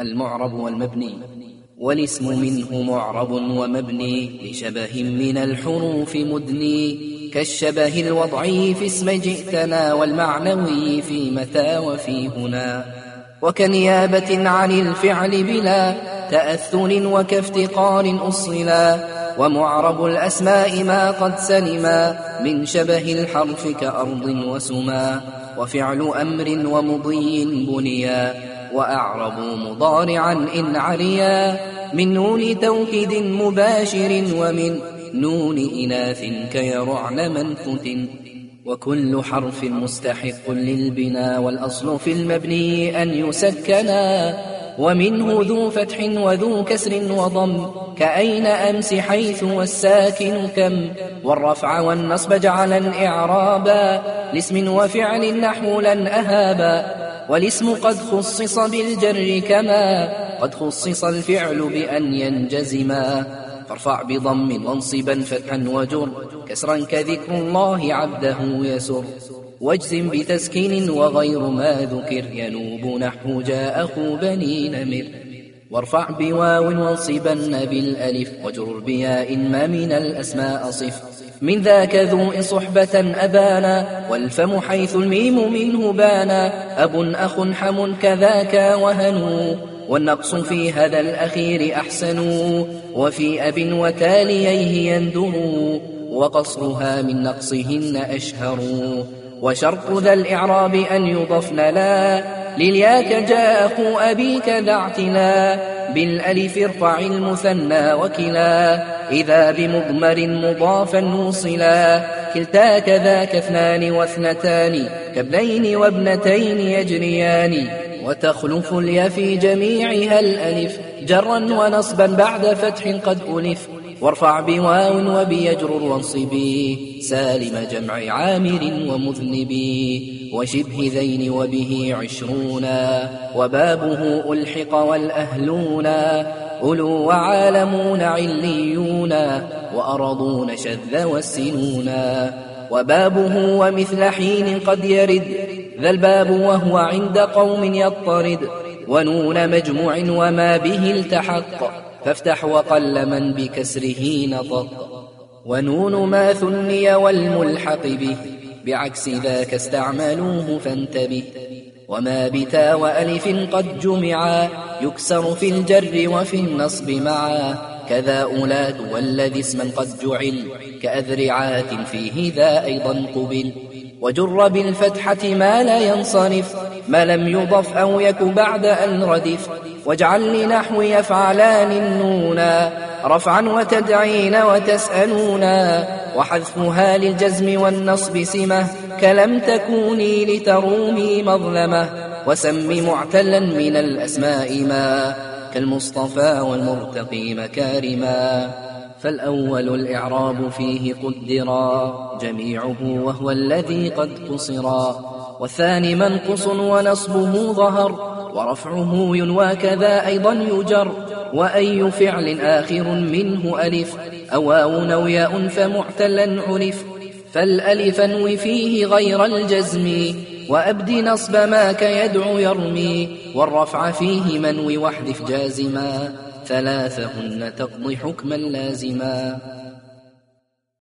المعرب والمبني والاسم منه معرب ومبني لشبه من الحروف مدني كالشبه الوضعي في اسم جئتنا والمعنوي في متى وفي هنا. وكنيابة عن الفعل بلا تأثر وكافتقار أصلا ومعرب الأسماء ما قد سلما من شبه الحرف كأرض وسما وفعل أمر ومضي بنيا وأعربوا مضارعا إن عليا من نون توكيد مباشر ومن نون إناث كيرعن منفت وكل حرف مستحق للبنا والأصل في المبني أن يسكنا ومنه ذو فتح وذو كسر وضم كأين أمس حيث والساكن كم؟ والرفع والنصب جعلا إعرابا لاسم وفعل نحو لن أهابا والاسم قد خصص بالجر كما قد خصص الفعل بأن ينجزما. فارفع بضم وانصبا فتحا وجر كسرا كذكر الله عبده يسر. واجزم بتسكين وغير ما ذكر. ينوب نحو جاء أخو بني نمر. وارفع بواو وانصبن بالألف. وجر بياء ما من الأسماء صف. من ذاك ذو صحبة أبانا. والفم حيث الميم منه بانا. أب أخ حم كذاك وهن. والنقص في هذا الأخير أحسن. وفي أب وتاليه يندر وقصرها من نقصهن أشهر. وشرط ذا الإعراب أن يضفن لا لليا كجا أخو أبيك ذا اعتلا بالألف ارفع المثنى وكلا إذا بمضمر مضافا موصلا كلتا كذاك اثنان واثنتان كابنين وابنتين يجريان وتخلف اليا في جميعها الألف جرا ونصبا بعد فتح قد ألف وارفع بواو وبيجرر وانصبي سالم جمع عامر ومذنبي وشبه ذين وبه عشرونا وبابه ألحق والأهلونا أولو وعالمون عليون وأرضون شذ والسنونا وبابه ومثل حين قد يرد ذا الباب وهو عند قوم يضطرد ونون مجموع وما به التحق فافتح وقل من بكسره نطق. ونون ما ثني والملحق به. بعكس ذاك استعملوه فانتبه. وما بتا وألف قد جمعا. يكسر في الجر وفي النصب معا. كذا أولاد والذي اسما قد جعل. كأذرعات فيه ذا أيضا قبل. وجر بالفتحة ما لا ينصرف. ما لم يضف أو يك بعد أن ردف. واجعل لنحو يفعلان النونا رفعا وتدعين وتسألونا. وحذفها للجزم والنصب سمة كلم تكوني لترومي مظلمة. وسم معتلا من الأسماء ما كالمصطفى والمرتقي مكارما. فالأول الإعراب فيه قدرا جميعه وهو الذي قد قصرا. والثاني منقص ونصبه ظهر ورفعه ينوى كذا أيضا يجر وأي فعل آخر منه ألف أو واو ياء فمعتلا عرف فالألف انو فيه غير الجزم وأبد نصب ما كيدعو يرمي والرفع فيه منو واحذف جازما ثلاثهن تقضي حكما لازما